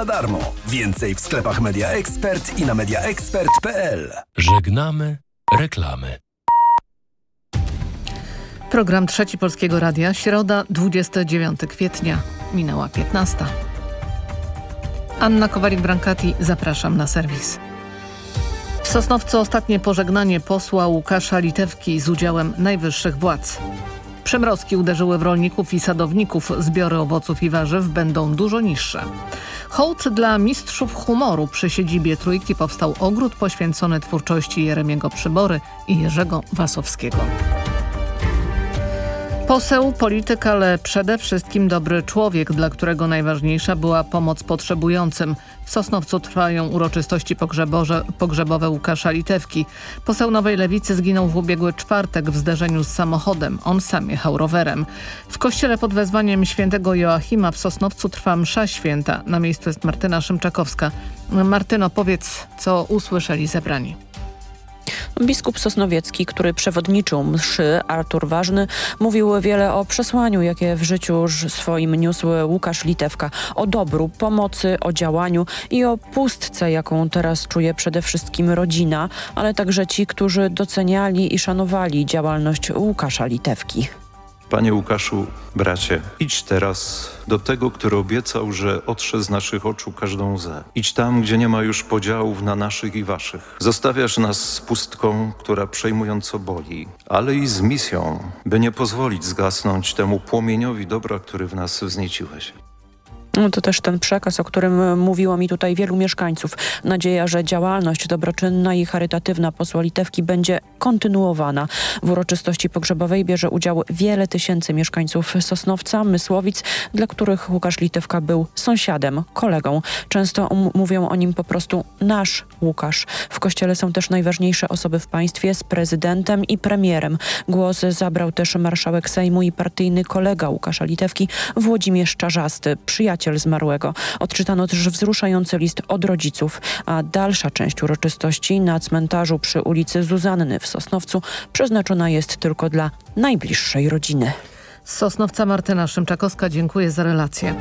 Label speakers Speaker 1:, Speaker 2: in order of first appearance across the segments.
Speaker 1: za darmo. Więcej w sklepach Media Expert i na mediaexpert.pl.
Speaker 2: Żegnamy reklamy.
Speaker 3: Program Trzeci Polskiego Radia, środa 29 kwietnia, minęła 15. Anna Kowalik-Brankati, zapraszam na serwis. W Sosnowcu ostatnie pożegnanie posła Łukasza Litewki z udziałem najwyższych władz. Przemrozki uderzyły w rolników i sadowników. Zbiory owoców i warzyw będą dużo niższe. Hołd dla mistrzów humoru przy siedzibie Trójki powstał ogród poświęcony twórczości Jeremiego Przybory i Jerzego Wasowskiego. Poseł, polityk, ale przede wszystkim dobry człowiek, dla którego najważniejsza była pomoc potrzebującym. W Sosnowcu trwają uroczystości pogrzebowe Łukasza Litewki. Poseł Nowej Lewicy zginął w ubiegły czwartek w zderzeniu z samochodem. On sam jechał rowerem. W kościele pod wezwaniem świętego Joachima w Sosnowcu trwa msza święta. Na miejscu jest Martyna Szymczakowska. Martyno, powiedz, co usłyszeli zebrani.
Speaker 4: Biskup Sosnowiecki, który przewodniczył mszy, Artur Ważny, mówił wiele o przesłaniu, jakie w życiu swoim niósł Łukasz Litewka. O dobru, pomocy, o działaniu i o pustce, jaką teraz czuje przede wszystkim rodzina, ale także ci, którzy doceniali i szanowali działalność Łukasza Litewki.
Speaker 5: Panie Łukaszu, bracie, idź teraz do tego, który obiecał, że otrze z naszych oczu każdą łzę. Idź tam, gdzie nie ma już podziałów na naszych i waszych. Zostawiasz nas z pustką, która przejmująco boli, ale i z misją, by nie pozwolić zgasnąć temu płomieniowi dobra, który w nas wznieciłeś.
Speaker 4: No to też ten przekaz, o którym mówiło mi tutaj wielu mieszkańców. Nadzieja, że działalność dobroczynna i charytatywna posła Litewki będzie kontynuowana. W uroczystości pogrzebowej bierze udział wiele tysięcy mieszkańców Sosnowca, Mysłowic, dla których Łukasz Litewka był sąsiadem, kolegą. Często mówią o nim po prostu nasz Łukasz. W kościele są też najważniejsze osoby w państwie z prezydentem i premierem. Głos zabrał też marszałek Sejmu i partyjny kolega Łukasza Litewki, Włodzimierz Czarzasty, przyjaciel zmarłego. Odczytano też wzruszający list od rodziców, a dalsza część uroczystości na cmentarzu przy ulicy Zuzanny w Sosnowcu przeznaczona jest tylko dla najbliższej rodziny.
Speaker 3: Sosnowca Martyna Szymczakowska dziękuję za relację.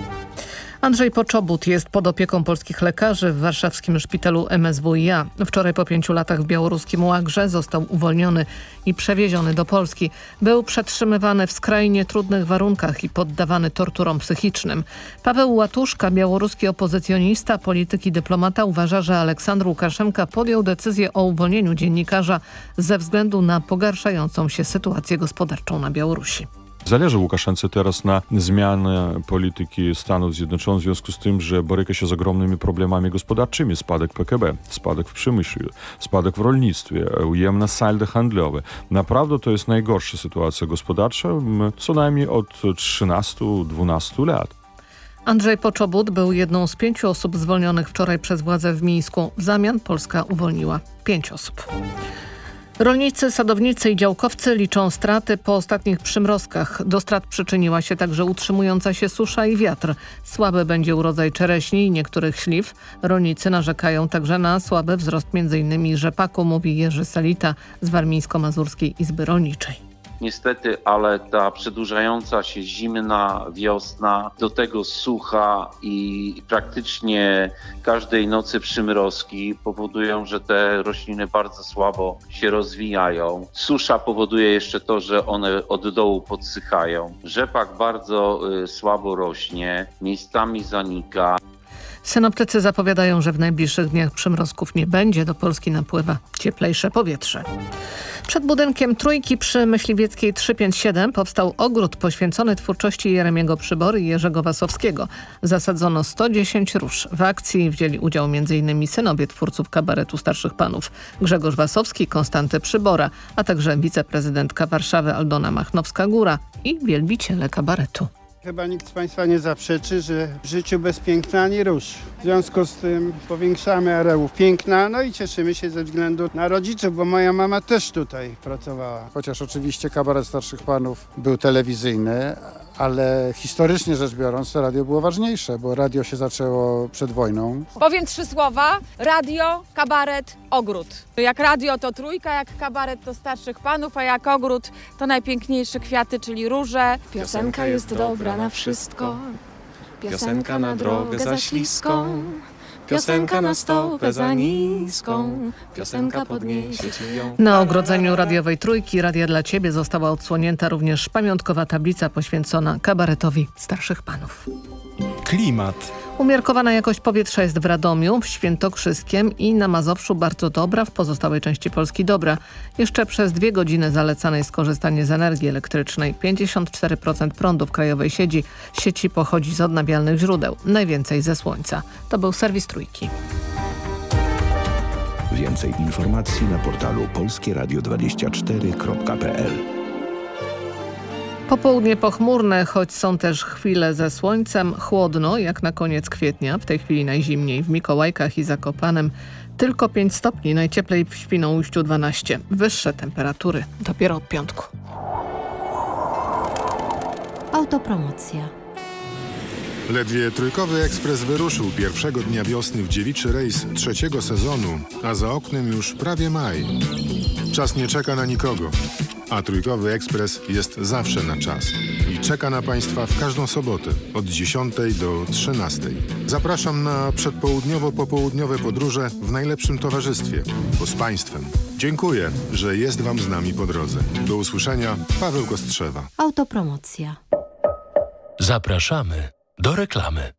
Speaker 3: Andrzej Poczobut jest pod opieką polskich lekarzy w warszawskim szpitalu MSWiA. Wczoraj po pięciu latach w białoruskim Łagrze został uwolniony i przewieziony do Polski. Był przetrzymywany w skrajnie trudnych warunkach i poddawany torturom psychicznym. Paweł Łatuszka, białoruski opozycjonista, polityk i dyplomata uważa, że Aleksandr Łukaszenka podjął decyzję o uwolnieniu dziennikarza ze względu na pogarszającą się sytuację gospodarczą na Białorusi.
Speaker 6: Zależy Łukaszence teraz na zmianę polityki Stanów Zjednoczonych w związku z tym, że boryka się z ogromnymi problemami gospodarczymi. Spadek PKB, spadek w przemyśle, spadek w rolnictwie, ujemne saldo handlowe. Naprawdę to jest najgorsza sytuacja gospodarcza co najmniej od 13-12 lat.
Speaker 3: Andrzej Poczobut był jedną z pięciu osób zwolnionych wczoraj przez władze w Mińsku. W zamian Polska uwolniła pięć osób. Rolnicy, sadownicy i działkowcy liczą straty po ostatnich przymrozkach. Do strat przyczyniła się także utrzymująca się susza i wiatr. Słaby będzie urodzaj czereśni i niektórych śliw. Rolnicy narzekają także na słaby wzrost m.in. rzepaku, mówi Jerzy Salita z Warmińsko-Mazurskiej Izby Rolniczej.
Speaker 7: Niestety, ale ta przedłużająca się zimna wiosna, do tego sucha i praktycznie każdej nocy przymrozki powodują, że te rośliny bardzo słabo się rozwijają. Susza powoduje jeszcze to, że one od dołu podsychają. Rzepak bardzo y, słabo rośnie, miejscami zanika.
Speaker 3: Synoptycy zapowiadają, że w najbliższych dniach przymrozków nie będzie. Do Polski napływa cieplejsze powietrze. Przed budynkiem Trójki przy Myśliwieckiej 357 powstał ogród poświęcony twórczości Jeremiego Przybory i Jerzego Wasowskiego. Zasadzono 110 róż. W akcji wzięli udział m.in. synowie twórców kabaretu Starszych Panów Grzegorz Wasowski, Konstanty Przybora, a także wiceprezydentka Warszawy Aldona Machnowska-Góra i wielbiciele kabaretu.
Speaker 8: Chyba nikt z Państwa nie zaprzeczy, że w życiu bez piękna ani róż. W związku z tym powiększamy areów piękna, no i cieszymy się ze względu na rodziców, bo moja mama też tutaj pracowała.
Speaker 9: Chociaż oczywiście kabaret starszych panów był telewizyjny, ale historycznie rzecz biorąc to radio było ważniejsze, bo radio się zaczęło przed wojną.
Speaker 10: Powiem trzy słowa. Radio, kabaret, ogród. Jak radio to trójka, jak kabaret to starszych panów, a jak ogród to najpiękniejsze kwiaty, czyli róże.
Speaker 11: Piosenka jest dobra na wszystko. Piosenka na drogę za śliską, piosenka na stopę za niską, piosenka podniesie ci ją.
Speaker 3: Na ogrodzeniu radiowej Trójki Radia dla Ciebie została odsłonięta również pamiątkowa tablica poświęcona kabaretowi starszych panów.
Speaker 12: Klimat.
Speaker 3: Umiarkowana jakość powietrza jest w Radomiu, w Świętokrzyskiem i na Mazowszu bardzo dobra, w pozostałej części Polski dobra. Jeszcze przez dwie godziny zalecane jest korzystanie z energii elektrycznej. 54% prądu w krajowej sieci, sieci pochodzi z odnawialnych źródeł, najwięcej ze słońca. To był serwis Trójki.
Speaker 13: Więcej informacji na portalu polskieradio24.pl
Speaker 3: Popołudnie pochmurne, choć są też chwile ze słońcem, chłodno jak na koniec kwietnia, w tej chwili najzimniej w Mikołajkach i Zakopanem. Tylko 5 stopni, najcieplej w Świnoujściu 12. Wyższe temperatury dopiero od piątku.
Speaker 14: Autopromocja.
Speaker 15: Ledwie trójkowy ekspres wyruszył pierwszego dnia wiosny w dziewiczy rejs trzeciego sezonu, a za oknem już prawie maj. Czas nie czeka na nikogo, a trójkowy ekspres jest zawsze na czas i czeka na Państwa w każdą sobotę od 10 do 13. Zapraszam na przedpołudniowo-popołudniowe podróże w najlepszym towarzystwie, bo z Państwem. Dziękuję, że jest Wam z nami po drodze. Do usłyszenia, Paweł Kostrzewa.
Speaker 14: Autopromocja.
Speaker 2: Zapraszamy do reklamy.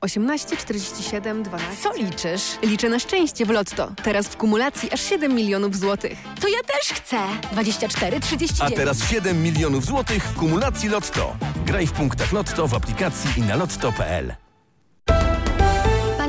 Speaker 16: 18 47 12. Co liczysz? Liczę na szczęście w Lotto. Teraz w kumulacji aż 7 milionów złotych.
Speaker 14: To ja też chcę. 24 39.
Speaker 1: A teraz 7 milionów złotych w kumulacji Lotto. Graj w punktach Lotto w aplikacji i na lotto.pl.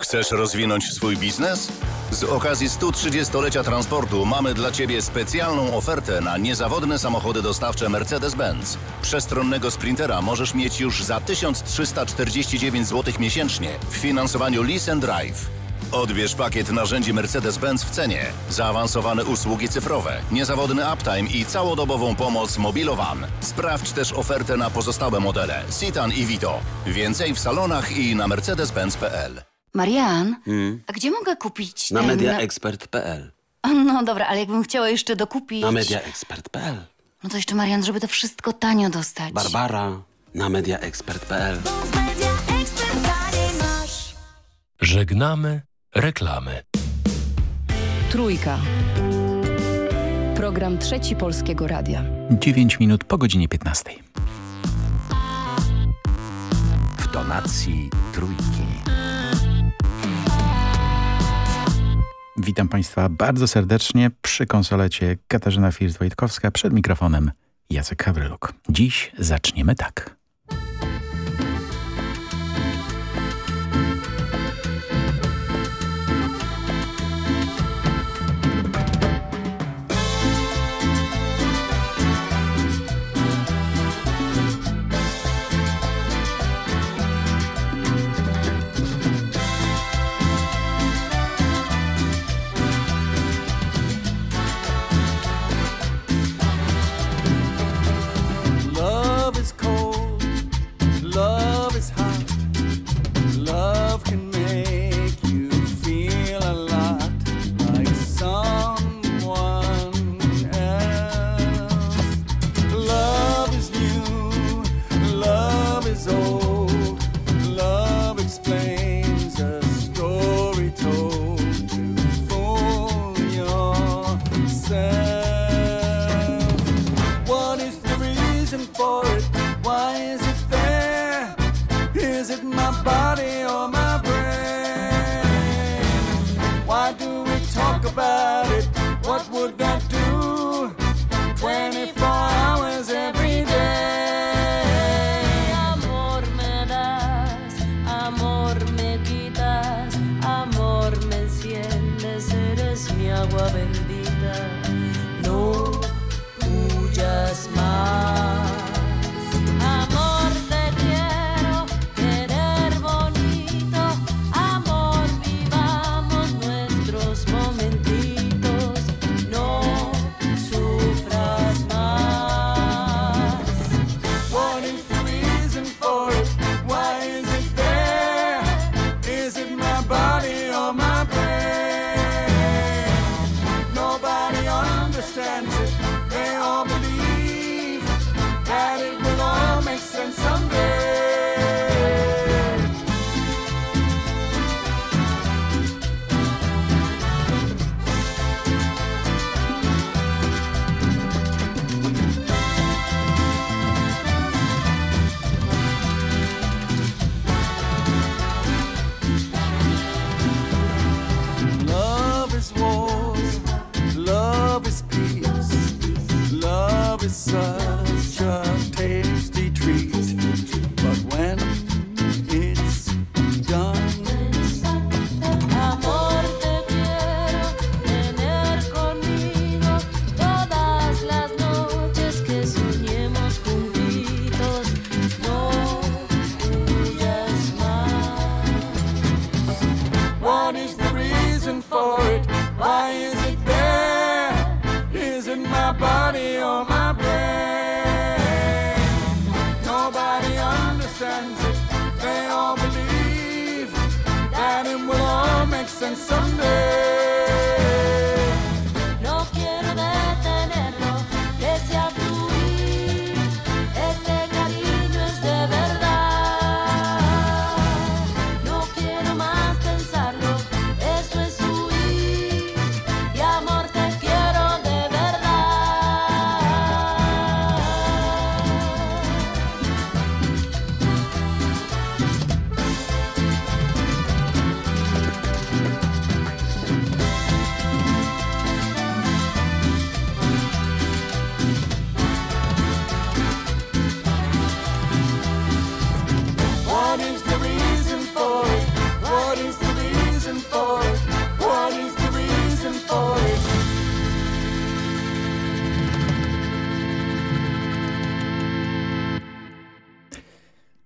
Speaker 17: Chcesz rozwinąć swój biznes? Z okazji 130-lecia transportu mamy dla Ciebie specjalną ofertę na niezawodne samochody dostawcze Mercedes-Benz. Przestronnego Sprintera możesz mieć już za 1349 zł miesięcznie w finansowaniu Lease and Drive. Odbierz pakiet narzędzi Mercedes-Benz w cenie, zaawansowane usługi cyfrowe, niezawodny uptime i całodobową pomoc Mobilowan. Sprawdź też ofertę na pozostałe modele Citan i Vito. Więcej w salonach i na mercedes-benz.pl.
Speaker 14: Marian,
Speaker 18: Hmm.
Speaker 14: a gdzie mogę kupić
Speaker 18: Na
Speaker 14: ten...
Speaker 18: mediaexpert.pl
Speaker 14: No dobra, ale jakbym chciała jeszcze dokupić...
Speaker 18: Na mediaexpert.pl
Speaker 14: No to jeszcze Marian, żeby to wszystko tanio dostać.
Speaker 18: Barbara na mediaexpert.pl
Speaker 2: Żegnamy reklamy.
Speaker 19: Trójka. Program Trzeci Polskiego Radia.
Speaker 12: 9 minut po godzinie 15.
Speaker 13: W tonacji trójki.
Speaker 12: Witam Państwa bardzo serdecznie przy konsolecie Katarzyna First-Wojtkowska, przed mikrofonem Jacek Hawryluk. Dziś zaczniemy tak.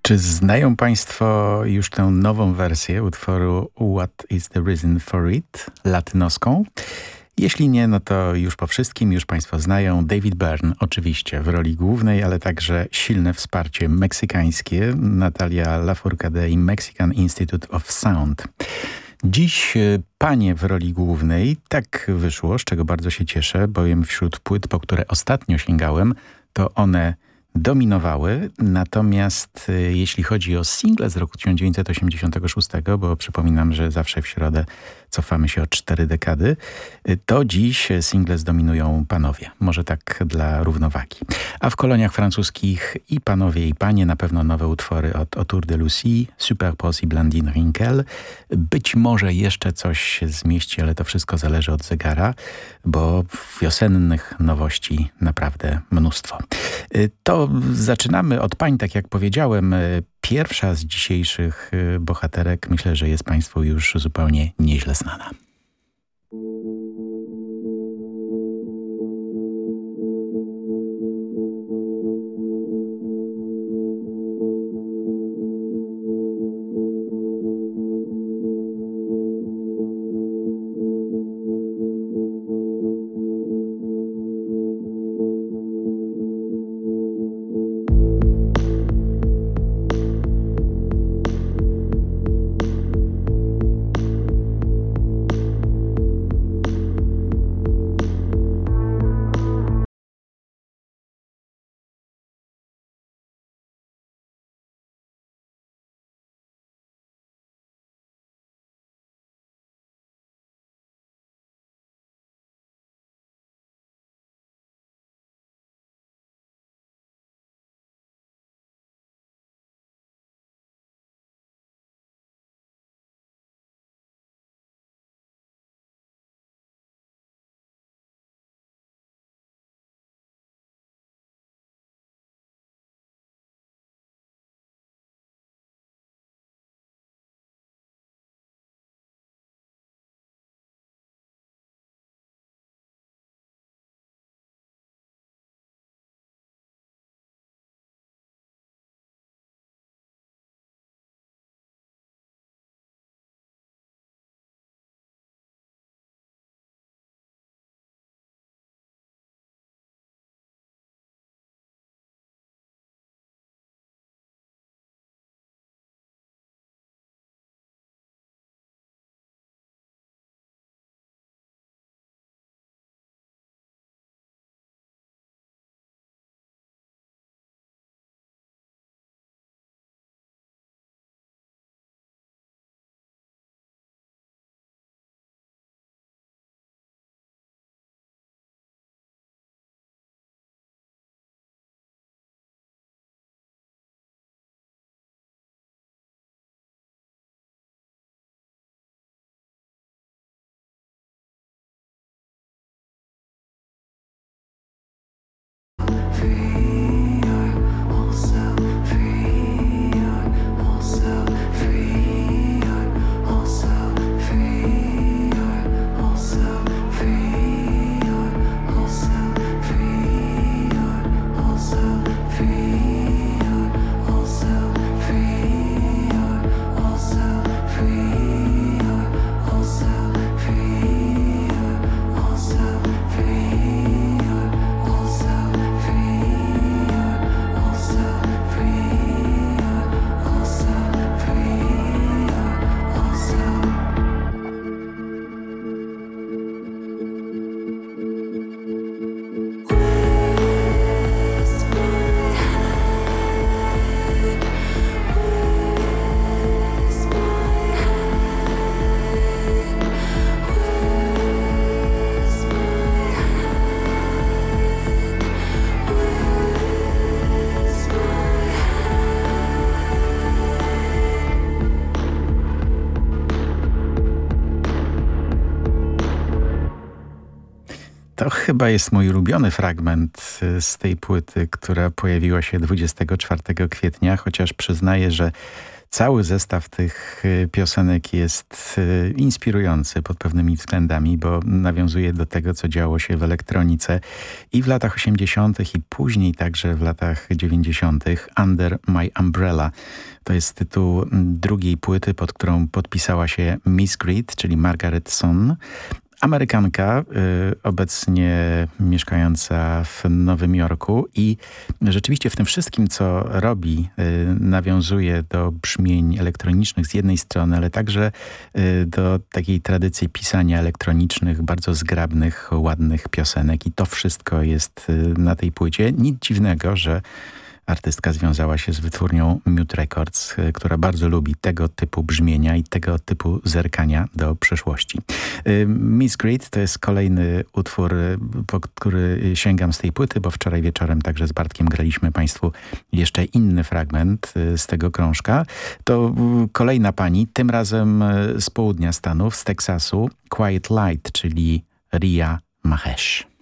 Speaker 12: Czy znają Państwo już tę nową wersję utworu What is the Reason for It, latynoską? Jeśli nie, no to już po wszystkim, już Państwo znają David Byrne, oczywiście w roli głównej, ale także silne wsparcie meksykańskie, Natalia Lafourcade i Mexican Institute of Sound. Dziś e, panie w roli głównej, tak wyszło, z czego bardzo się cieszę, bowiem wśród płyt, po które ostatnio sięgałem, to one dominowały, natomiast y, jeśli chodzi o single z roku 1986, bo przypominam, że zawsze w środę cofamy się o cztery dekady, y, to dziś single zdominują panowie. Może tak dla równowagi. A w koloniach francuskich i panowie i panie na pewno nowe utwory od Autour de Lucie, Superpose i Blandine Rinkel. Być może jeszcze coś zmieści, ale to wszystko zależy od zegara, bo wiosennych nowości naprawdę mnóstwo. Y, To zaczynamy od pań, tak jak powiedziałem. Pierwsza z dzisiejszych y, bohaterek myślę, że jest Państwu już zupełnie nieźle znana. Chyba jest mój ulubiony fragment y, z tej płyty, która pojawiła się 24 kwietnia, chociaż przyznaję, że cały zestaw tych y, piosenek jest y, inspirujący pod pewnymi względami, bo nawiązuje do tego, co działo się w elektronice i w latach 80. i później także w latach 90. Under My Umbrella. To jest tytuł drugiej płyty, pod którą podpisała się Miss Greed, czyli Margaret Son. Amerykanka, y, obecnie mieszkająca w Nowym Jorku i rzeczywiście w tym wszystkim, co robi, y, nawiązuje do brzmień elektronicznych z jednej strony, ale także y, do takiej tradycji pisania elektronicznych, bardzo zgrabnych, ładnych piosenek i to wszystko jest na tej płycie. Nic dziwnego, że artystka związała się z wytwórnią Mute Records, y, która bardzo lubi tego typu brzmienia i tego typu zerkania do przeszłości. Y, Miss Greed to jest kolejny utwór, y, po który sięgam z tej płyty, bo wczoraj wieczorem także z Bartkiem graliśmy Państwu jeszcze inny fragment z tego krążka. To kolejna pani, tym razem z południa Stanów, z Teksasu, Quiet Light, czyli Ria Mahesh.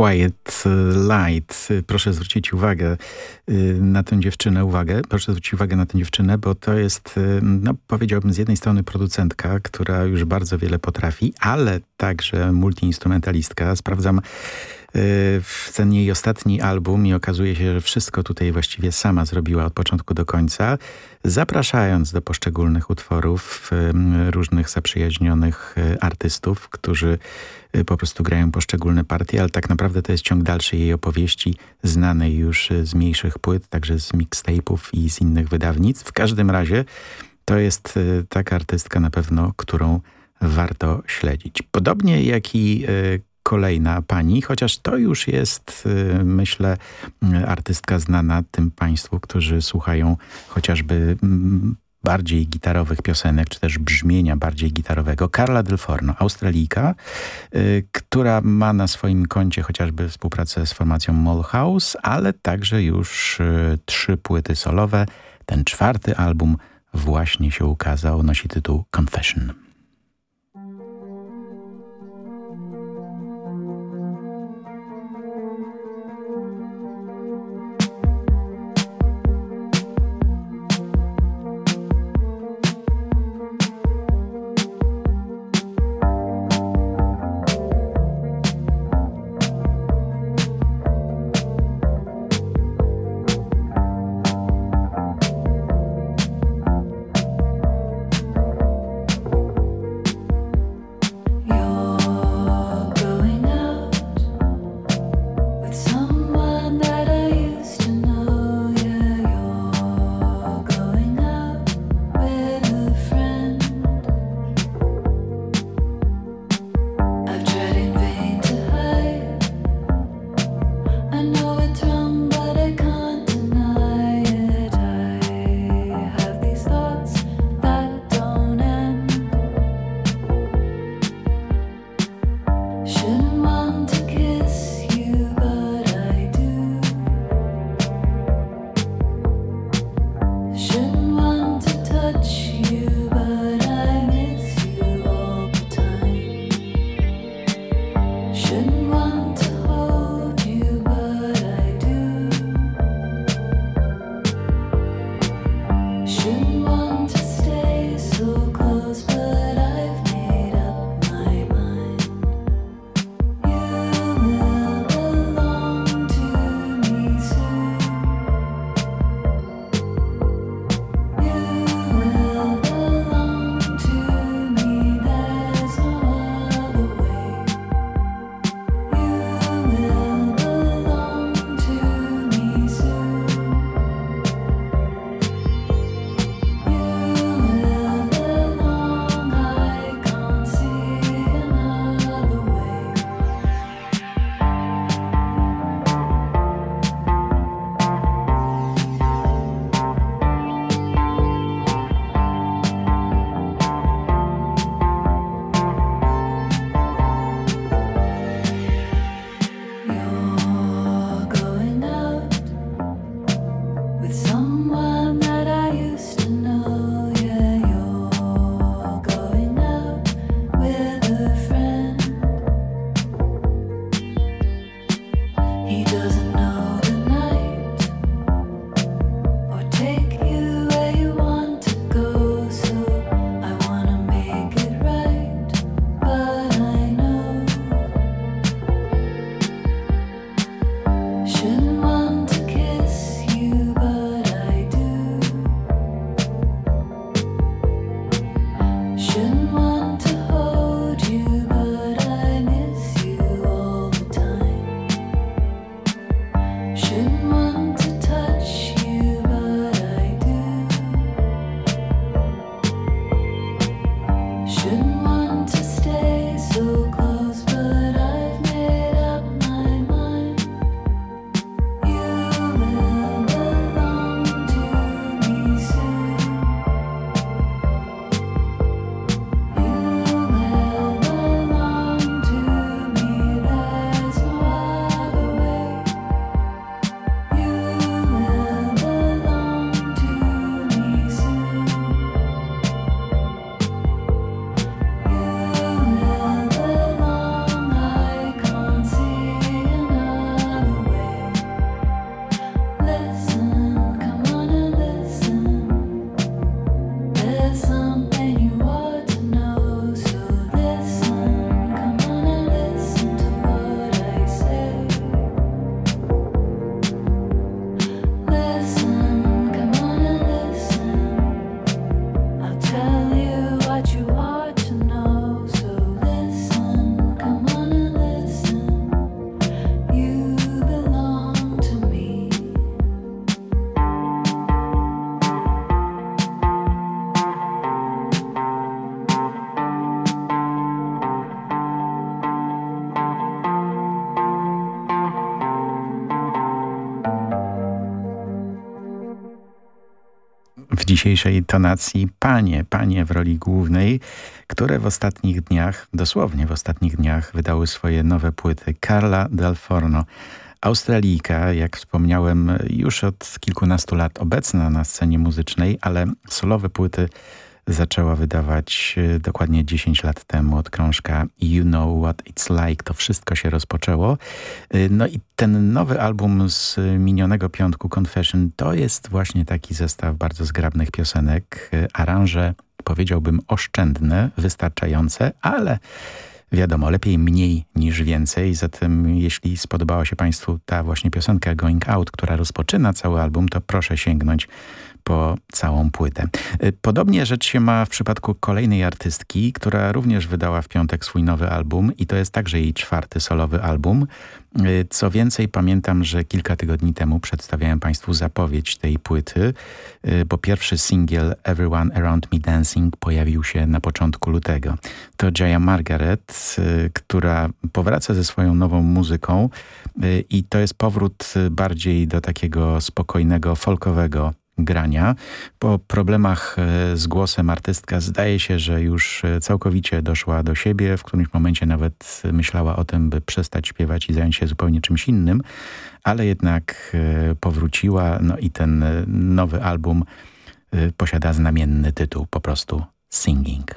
Speaker 12: Quiet Light. Proszę zwrócić uwagę y, na tę dziewczynę, uwagę, proszę zwrócić uwagę na tę dziewczynę, bo to jest, y, no powiedziałbym z jednej strony producentka, która już bardzo wiele potrafi, ale także multiinstrumentalistka. Sprawdzam ten jej ostatni album i okazuje się, że wszystko tutaj właściwie sama zrobiła od początku do końca, zapraszając do poszczególnych utworów różnych zaprzyjaźnionych artystów, którzy Y, po prostu grają poszczególne partie, ale tak naprawdę to jest ciąg dalszy jej opowieści, znanej już y, z mniejszych płyt, także z mixtape'ów i z innych wydawnictw. W każdym razie to jest y, taka artystka na pewno, którą
Speaker 20: warto śledzić. Podobnie jak i y, kolejna pani, chociaż to już jest, y, myślę, y, artystka znana tym państwu, którzy słuchają chociażby mm, bardziej gitarowych piosenek, czy też brzmienia bardziej gitarowego. Carla Del Forno, Australijka, y, która ma na swoim koncie chociażby współpracę z formacją Mollhouse, ale także już trzy płyty solowe. Ten czwarty album właśnie się ukazał, nosi tytuł Confession.
Speaker 12: Dzisiejszej tonacji panie, panie w roli głównej, które w ostatnich dniach, dosłownie w ostatnich dniach wydały swoje nowe płyty. Carla Del Forno, Australijka, jak wspomniałem, już od kilkunastu lat obecna na scenie muzycznej, ale solowe płyty zaczęła wydawać e, dokładnie 10 lat temu od krążka You Know What It's Like. To wszystko się rozpoczęło. E, no i ten nowy album z minionego piątku Confession to jest właśnie taki zestaw bardzo zgrabnych piosenek. E, aranże powiedziałbym oszczędne, wystarczające, ale Wiadomo, lepiej mniej niż więcej, zatem jeśli spodobała się Państwu ta właśnie piosenka Going Out, która rozpoczyna cały album, to proszę sięgnąć po całą płytę. Y, podobnie rzecz się ma w przypadku kolejnej artystki, która również wydała w piątek swój nowy album i to jest także jej czwarty solowy album. Y, co więcej, pamiętam, że kilka tygodni temu przedstawiałem Państwu zapowiedź tej płyty, y, bo pierwszy singiel Everyone Around Me Dancing pojawił się na początku lutego. To Jaya Margaret, która powraca ze swoją nową muzyką i to jest powrót bardziej do takiego spokojnego, folkowego grania. Po problemach e, z głosem artystka zdaje się, że już e, całkowicie doszła do siebie. W którymś momencie nawet myślała o tym, by przestać śpiewać i zająć się zupełnie czymś innym, ale jednak e, powróciła. No i ten nowy album posiada znamienny tytuł, po prostu Singing.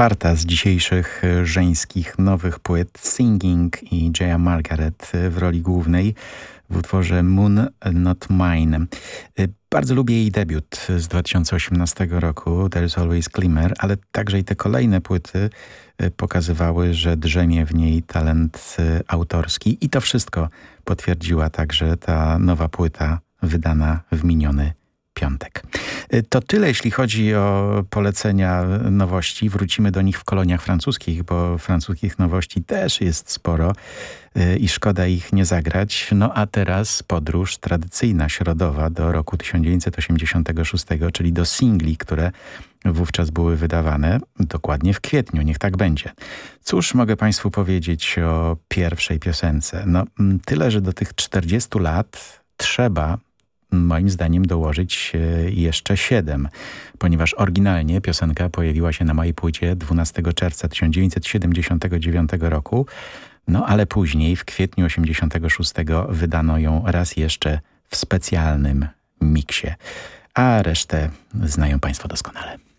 Speaker 12: Czwarta z dzisiejszych e, żeńskich nowych płyt Singing i Jaya Margaret e, w roli głównej w utworze Moon Not Mine. E, bardzo lubię jej debiut z 2018 roku, There's Always Glimmer, ale także i te kolejne płyty pokazywały, że drzemie w niej talent autorski i to wszystko potwierdziła także ta nowa płyta wydana w miniony piątek. Y, to tyle, jeśli chodzi o polecenia nowości. Wrócimy do nich w koloniach francuskich, bo francuskich nowości też jest sporo y, i szkoda ich nie zagrać. No a teraz podróż tradycyjna, środowa do roku 1986, czyli do singli, które wówczas były wydawane, dokładnie w kwietniu, niech tak będzie. Cóż mogę Państwu powiedzieć o pierwszej piosence? No tyle, że do tych 40 lat trzeba moim zdaniem dołożyć jeszcze siedem, ponieważ oryginalnie piosenka pojawiła się na mojej płycie 12 czerwca 1979 roku, no ale później w kwietniu 86 wydano ją raz jeszcze w specjalnym miksie, a resztę znają Państwo doskonale.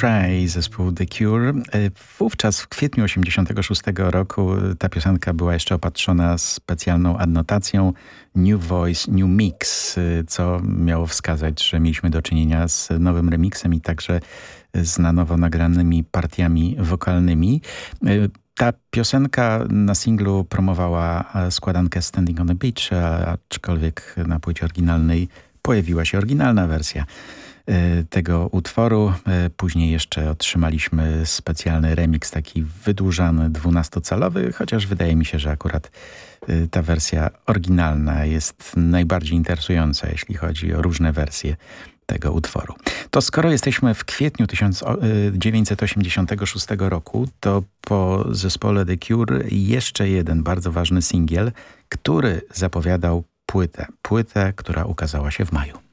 Speaker 12: Cry zespół The Cure. E, wówczas w kwietniu 86 roku ta piosenka była jeszcze opatrzona specjalną adnotacją New Voice, New Mix, e, co miało wskazać, że mieliśmy do czynienia z nowym remixem i także z na nowo nagranymi partiami wokalnymi. E, ta piosenka na singlu promowała składankę Standing on the Beach, aczkolwiek na płycie oryginalnej pojawiła się oryginalna wersja tego utworu. E, później jeszcze otrzymaliśmy specjalny remix, taki wydłużany, dwunastocalowy, chociaż wydaje mi się, że akurat e, ta wersja oryginalna jest najbardziej interesująca, jeśli chodzi o różne wersje tego utworu. To skoro jesteśmy w kwietniu 1986 roku, to po zespole The Cure jeszcze jeden bardzo ważny singiel, który zapowiadał płytę. Płytę, która ukazała się w maju.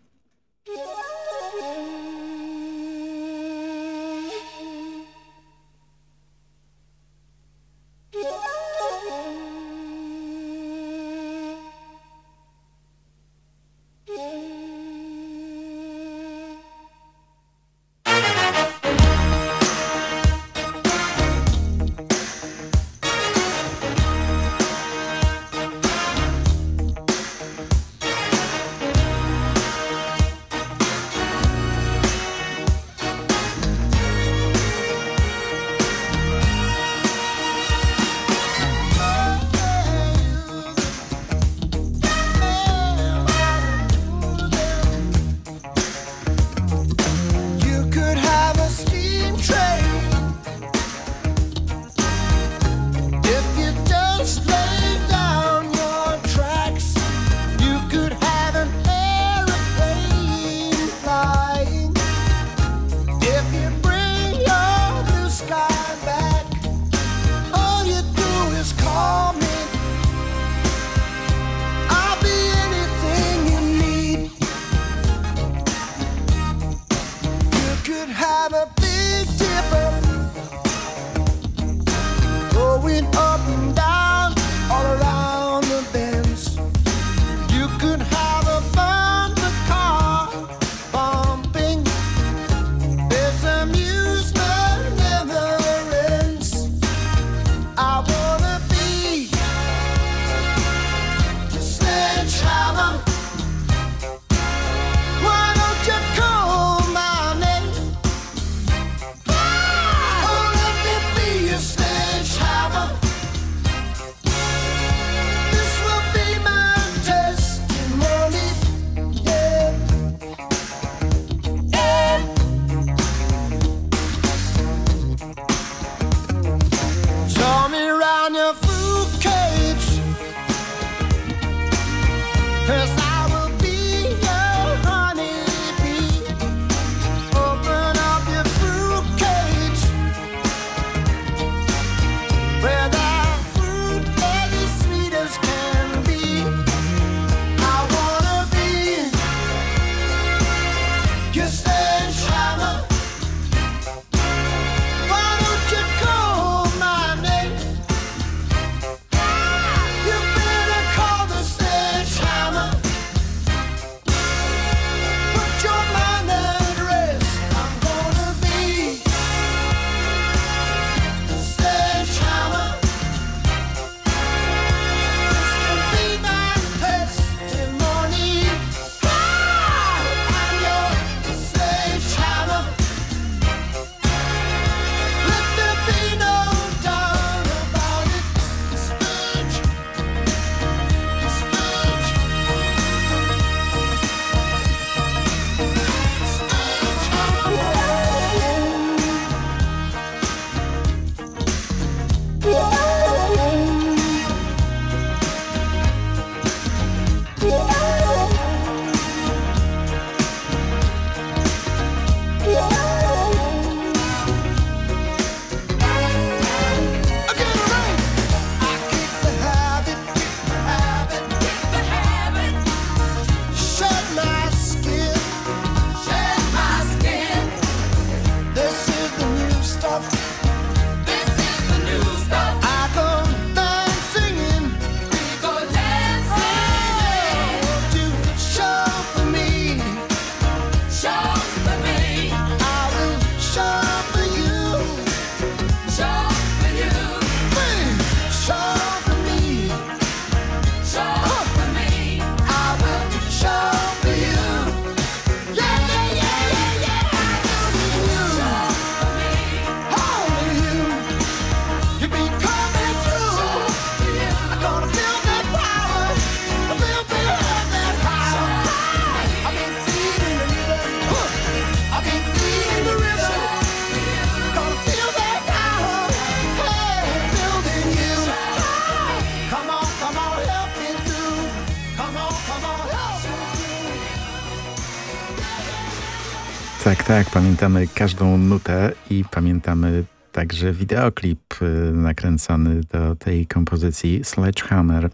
Speaker 12: Tak, pamiętamy każdą nutę i pamiętamy także wideoklip y, nakręcony do tej kompozycji Sledgehammer.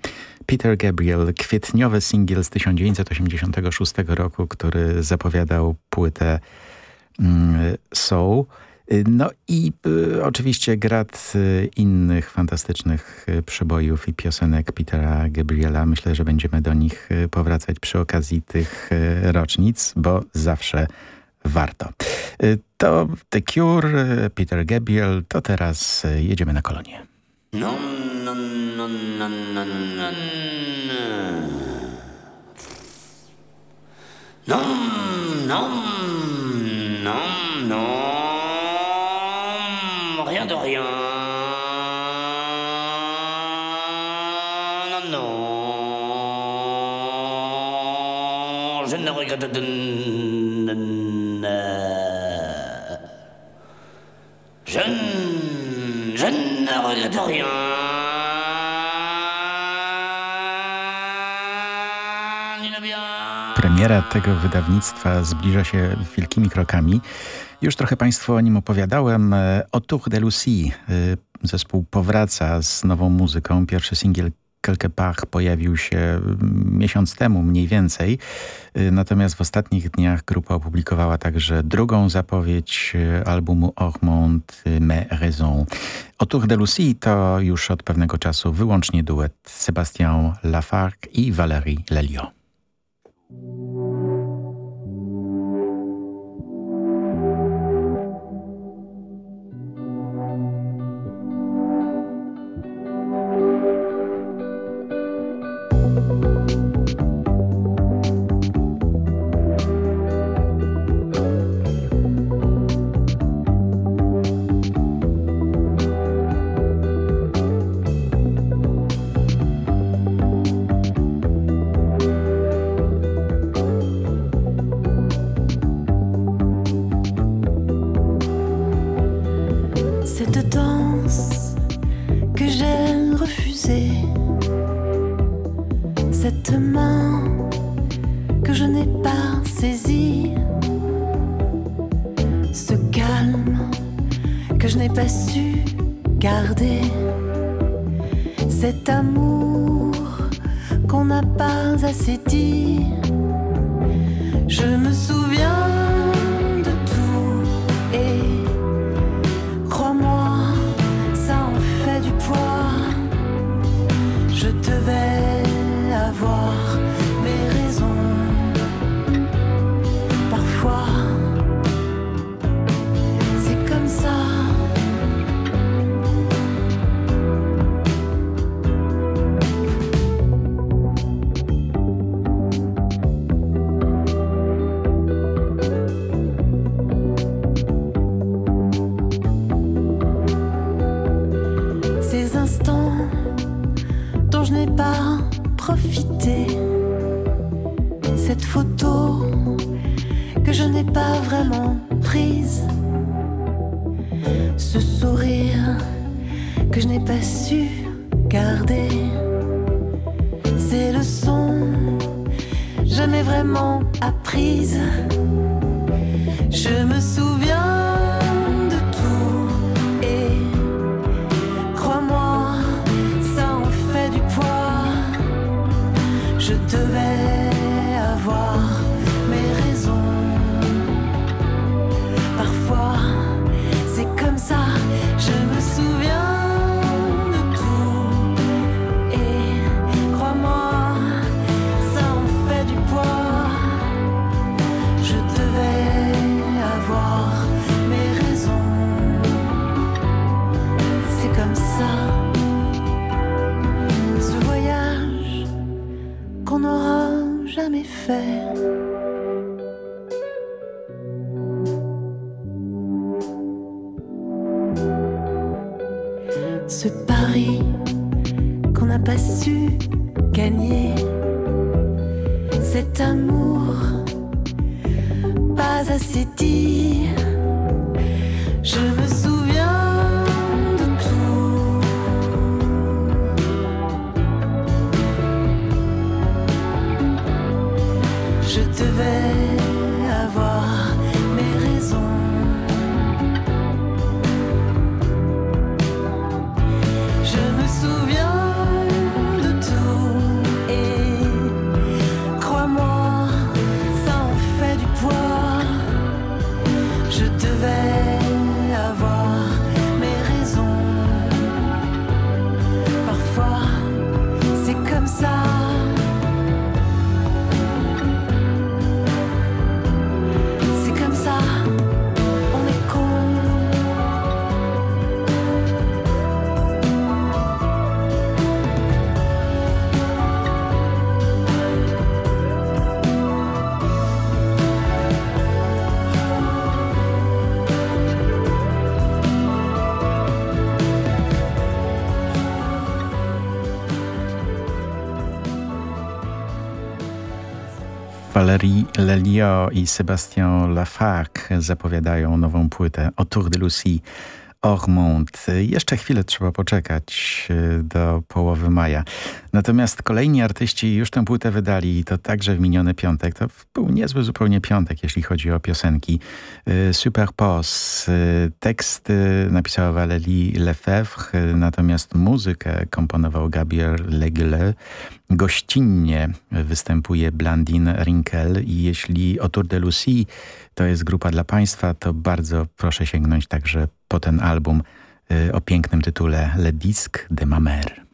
Speaker 12: Peter Gabriel, kwietniowy singiel z 1986 roku, który zapowiadał płytę mm, Soul. Y, No i y, oczywiście grad innych fantastycznych przebojów i piosenek Petera Gabriela. Myślę, że będziemy do nich powracać przy okazji tych rocznic, bo zawsze warto. Y, To The Cure, Peter Gabriel, to teraz y, jedziemy na kolonię.
Speaker 21: No, no, no, no, no, no, no. Non, rien de rien. Rien.
Speaker 12: Premiera tego wydawnictwa zbliża się wielkimi krokami. Już trochę Państwu o nim opowiadałem. E, Autour de Lucie. E, Zespół powraca z nową muzyką. Pierwszy singiel Part pojawił się mm, miesiąc temu mniej więcej. E, Natomiast w ostatnich dniach grupa opublikowała także drugą zapowiedź e, albumu Ormond Mes Raisons. Autour de Lucie to już od pewnego czasu wyłącznie duet Sébastien Lafargue i Valérie Lelio. Valérie Lelio i Sebastian Lafargue zapowiadają nową płytę Autour de Lucie. Ormond. Jeszcze chwilę trzeba poczekać e, do połowy maja. Natomiast kolejni artyści już tę płytę wydali i to także w miniony piątek. To był niezły zupełnie piątek, jeśli chodzi o piosenki. E, Super Pos. E, Tekst napisała Valérie Lefebvre, natomiast muzykę komponował Gabriel Legle. Gościnnie występuje Blandin Rinkel i jeśli o Tour de Lucie to jest grupa dla Państwa, to bardzo proszę sięgnąć także po ten album y, o pięknym tytule Le Disque de
Speaker 22: Mamer.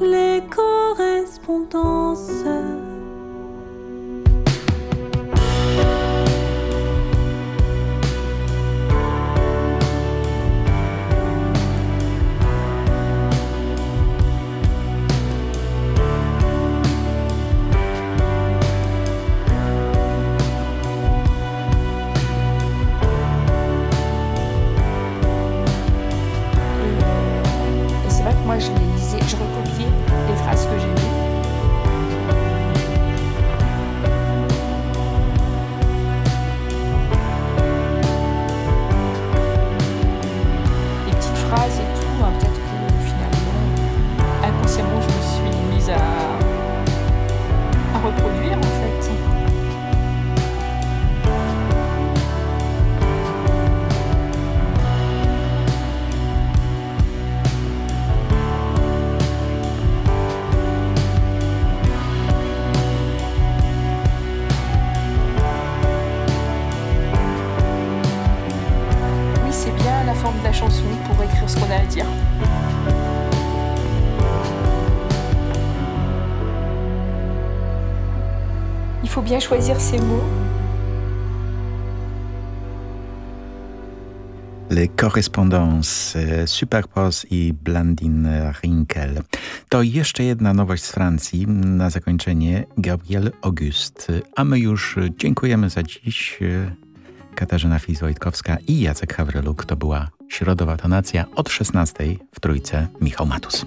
Speaker 22: les correspondances.
Speaker 23: bien choisir ses mots.
Speaker 12: Les correspondances e, Superpos i Blandin Rinkel. To jeszcze jedna nowość z Francji. Na zakończenie Gabriel August. A my już dziękujemy za dziś. Katarzyna Fizz-Wojtkowska i Jacek Hawryluk. To była Środowa Tonacja od 16 w Trójce Michał Matus.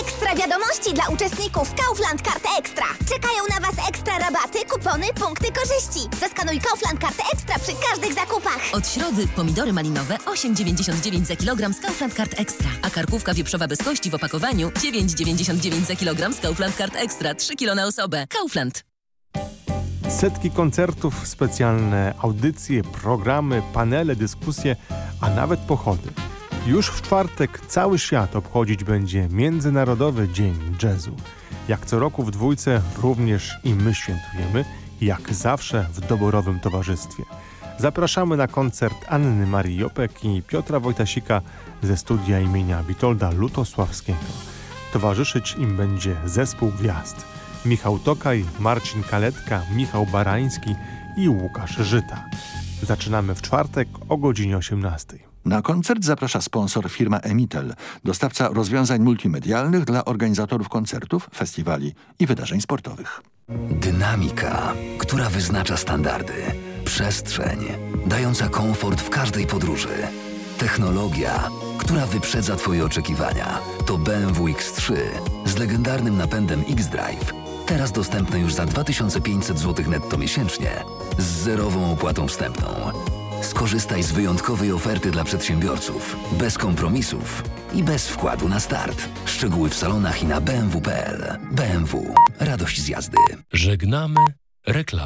Speaker 24: Ekstra wiadomości dla uczestników Kaufland Karty Ekstra. Czekają na Was ekstra rabaty, kupony, punkty korzyści. Zeskanuj Kaufland Kartę Ekstra przy każdych zakupach.
Speaker 25: Od środy pomidory malinowe 8,99 za kilogram z Kaufland Card Extra, a karkówka wieprzowa bez kości w opakowaniu 9,99 za kilogram z Kaufland Card Extra. 3 kilo na osobę. Kaufland.
Speaker 26: Setki koncertów, specjalne audycje, programy, panele, dyskusje, a nawet pochody. Już w czwartek cały świat obchodzić będzie Międzynarodowy Dzień Jazzu. Jak co roku w dwójce również i my świętujemy, jak zawsze w doborowym towarzystwie. Zapraszamy na koncert Anny Marii Jopek i Piotra Wojtasika ze studia imienia Witolda Lutosławskiego. Towarzyszyć im będzie zespół gwiazd. Michał Tokaj, Marcin Kaletka, Michał Barański i Łukasz Żyta. Zaczynamy w czwartek o godzinie 18.
Speaker 27: Na koncert zaprasza sponsor firma Emitel, dostawca rozwiązań multimedialnych dla organizatorów koncertów, festiwali i wydarzeń sportowych.
Speaker 28: Dynamika, która wyznacza standardy. Przestrzeń, dająca komfort w każdej podróży. Technologia, która wyprzedza Twoje oczekiwania. To BMW X3 z legendarnym napędem X-Drive. Teraz dostępne już za 2500 zł netto miesięcznie z zerową opłatą wstępną. Skorzystaj z wyjątkowej oferty dla przedsiębiorców, bez kompromisów i bez wkładu na start. Szczegóły w salonach i na bmw.pl. BMW. Radość z jazdy.
Speaker 2: Żegnamy reklamy.